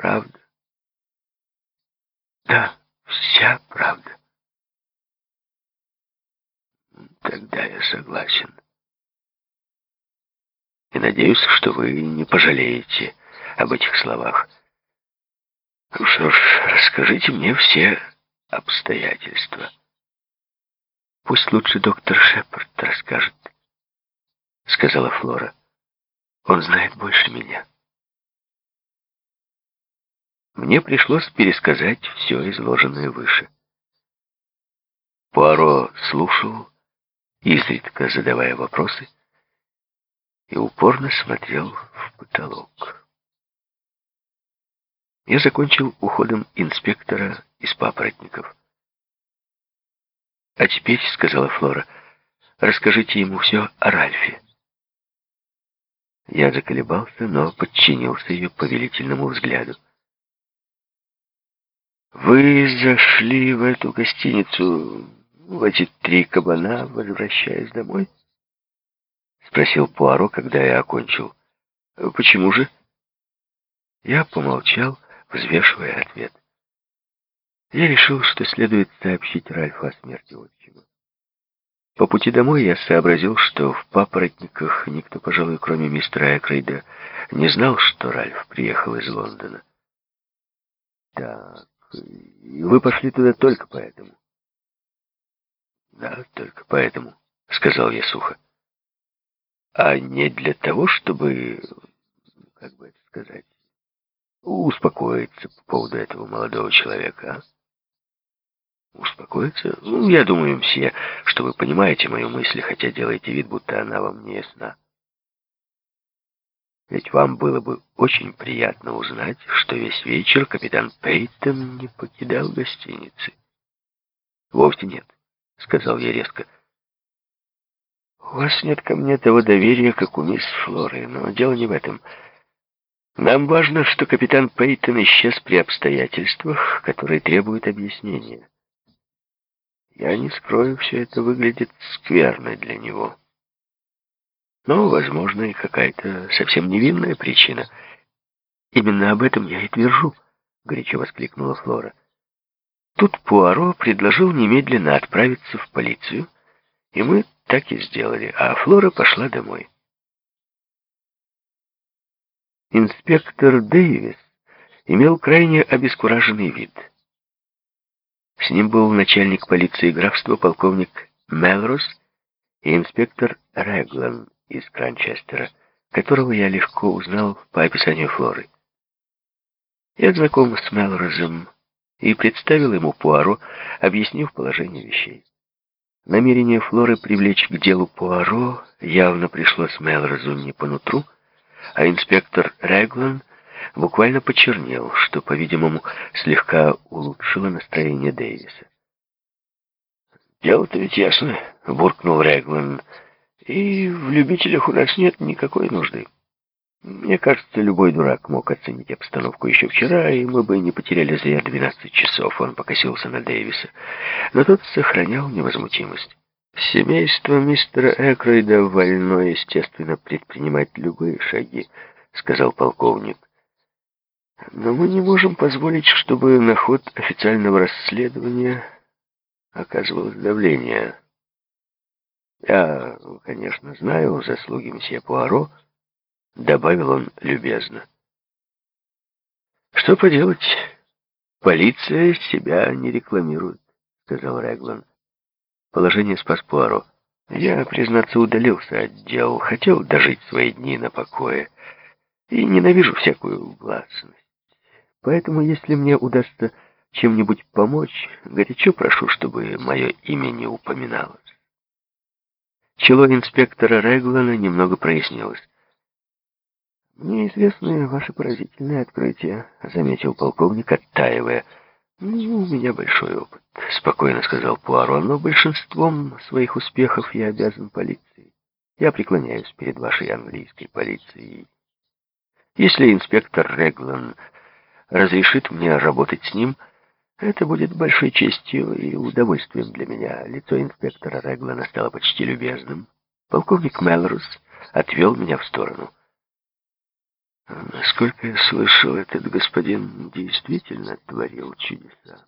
правда. Да, вся правда. Тогда я согласен. И надеюсь, что вы не пожалеете об этих словах. Ну что ж, расскажите мне все обстоятельства. Пусть лучше доктор Шепард расскажет, сказала Флора. Он знает больше меня. Мне пришлось пересказать все изложенное выше. Пуаро слушал, изредка задавая вопросы, и упорно смотрел в потолок. Я закончил уходом инспектора из папоротников. «А теперь, — сказала Флора, — расскажите ему все о Ральфе». Я заколебался, но подчинился ее повелительному взгляду. «Вы зашли в эту гостиницу, в эти три кабана, возвращаясь домой?» Спросил Пуаро, когда я окончил. «Почему же?» Я помолчал, взвешивая ответ. Я решил, что следует сообщить Ральфу о смерти отчима. По пути домой я сообразил, что в папоротниках никто, пожалуй, кроме мистера Экрейда, не знал, что Ральф приехал из Лондона. Так, вы пошли туда только поэтому? Да, только поэтому, сказал я сухо. А не для того, чтобы, как бы это сказать, успокоиться по поводу этого молодого человека, а? Успокоиться? Ну, я думаю, все, что вы понимаете мою мысль, хотя делаете вид, будто она вам не ясна. Ведь вам было бы очень приятно узнать, что весь вечер капитан Пейтон не покидал гостиницы. Вовсе нет, сказал я резко. У вас нет ко мне того доверия, как у мисс Флоры, но дело не в этом. Нам важно, что капитан Пейтон исчез при обстоятельствах, которые требуют объяснения. Я не скрою, все это выглядит скверно для него. Но, возможно, и какая-то совсем невинная причина. Именно об этом я и твержу, — горячо воскликнула Флора. Тут Пуаро предложил немедленно отправиться в полицию, и мы так и сделали, а Флора пошла домой. Инспектор Дэвис имел крайне обескураженный вид. С ним был начальник полиции графства полковник Мелрос и инспектор Реглан из Кранчестера, которого я легко узнал по описанию Флоры. Я знаком с Мелрозом и представил ему Пуаро, объяснив положение вещей. Намерение Флоры привлечь к делу Пуаро явно пришлось Мелрозу не по нутру, а инспектор Реглан буквально почернел, что, по-видимому, слегка улучшило настроение Дэвиса. «Дело-то ведь ясно», — буркнул Реглан, — «и в любителях у нас нет никакой нужды. Мне кажется, любой дурак мог оценить обстановку еще вчера, и мы бы не потеряли зря 12 часов». Он покосился на Дэвиса, но тот сохранял невозмутимость. Семейство мистера Экройда вольно, естественно, предпринимать любые шаги, сказал полковник. Но мы не можем позволить, чтобы на ход официального расследования оказывалось давление. Я, конечно, знаю заслуги месье Пуаро, добавил он любезно. Что поделать? Полиция себя не рекламирует, сказал Реглан. Положение спас Пуаро. Я, признаться, удалился от дел, хотел дожить свои дни на покое и ненавижу всякую властность. Поэтому, если мне удастся чем-нибудь помочь, горячо прошу, чтобы мое имя не упоминалось. Чело инспектора Реглана немного прояснилось. «Мне известны ваши поразительные открытия», — заметил полковник, оттаивая. «Ну, у меня большой опыт», — спокойно сказал Пуаро, «но большинством своих успехов я обязан полиции. Я преклоняюсь перед вашей английской полицией. Если инспектор Реглан разрешит мне работать с ним, это будет большой честью и удовольствием для меня». Лицо инспектора Реглана стало почти любезным. Полковник Мелрус отвел меня в сторону. Насколько я слышал, этот господин действительно творил чудеса.